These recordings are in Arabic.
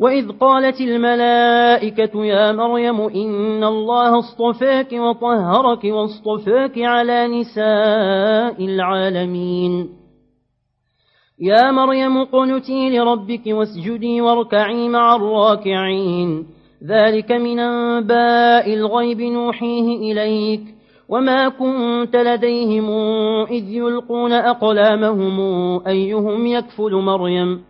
وإذ قالت الملائكة يا مريم إن الله اصطفاك وطهرك واصطفاك على نساء العالمين. يا مريم قنتي لربك واسجدي واركعي مع الراكعين. ذلك من أنباء الغيب نوحيه إليك. وما كنت لديهم إذ يلقون أقلامهم أيهم يكفل مريم.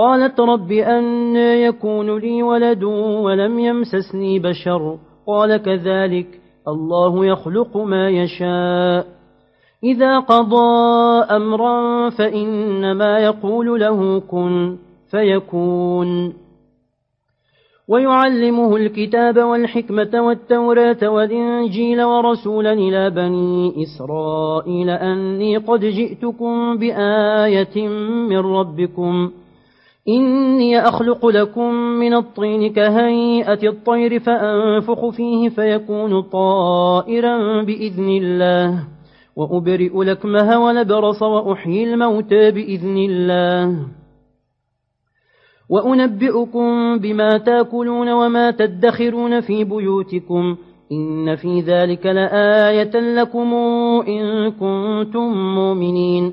قالت رب أن يكون لي ولد ولم يمسسني بشر. قال كذلك الله يخلق ما يشاء. إذا قضى أمرا فإنما يقول له كن فيكون. ويعلمه الكتاب والحكمة والتوراة والإنجيل ورسولا إلى بني إسرائيل أني قد جئتكم بآية من ربكم. إني أخلق لكم من الطين كهيئة الطير فأنفخ فيه فيكون طائرا بإذن الله. وأبرئ لكمها ولبرص وأحيي الموتى بإذن الله. وأنبئكم بما تأكلون وما تدخرون في بيوتكم. إن في ذلك لآية لكم إن كنتم مؤمنين.